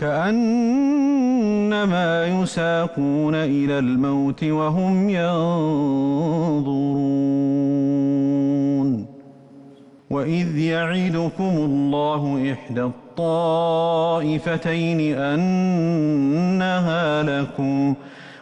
كأنما يساقون إلى الموت وهم ينظرون. وإذ يعدكم الله إحدى الطائفتين أنها لكم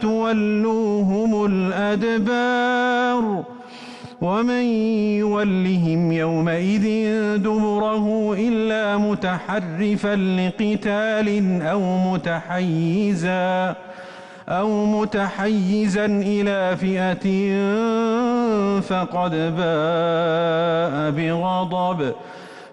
تولوهم الأدبار ومن يولهم يومئذ دبره إلا متحرفا لقتال أو متحيزا أو متحيزا إلى فئة فقد باء بغضب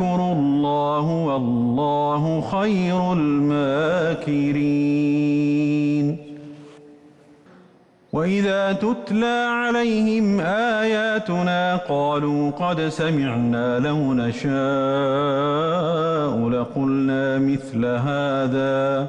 ويمكر الله والله خير الماكرين. وإذا تتلى عليهم آياتنا قالوا قد سمعنا لو نشاء لقلنا مثل هذا.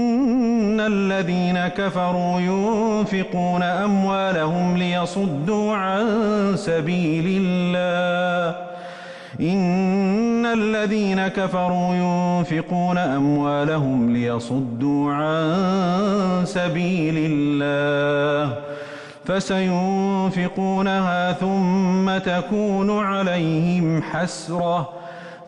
الذين كفروا ينفقون أموالهم ليصدوا عن سبيل الله. إن الذين كفروا ينفقون أموالهم ليصدوا عن سبيل الله. فسينفقونها ثم تكون عليهم حسرة.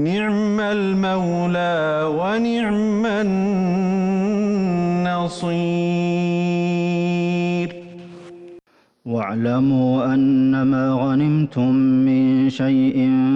نعم المولى ونعم النصير. واعلموا أنما غنمتم من شيء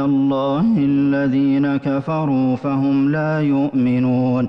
الله الذين كفروا فهم لا يؤمنون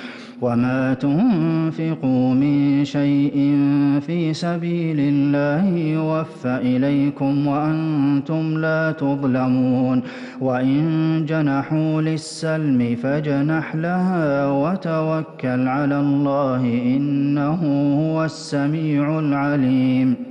وما تنفقوا من شيء في سبيل الله يوفى إليكم وأنتم لا تظلمون وإن جنحوا للسلم فاجنح لها وتوكل على الله إنه هو السميع العليم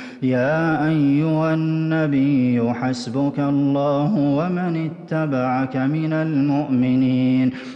يا أيها النبي حسبك الله ومن اتبعك من المؤمنين.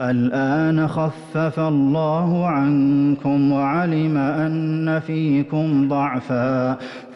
الآن خفف الله عنكم وعلم أن فيكم ضعفا.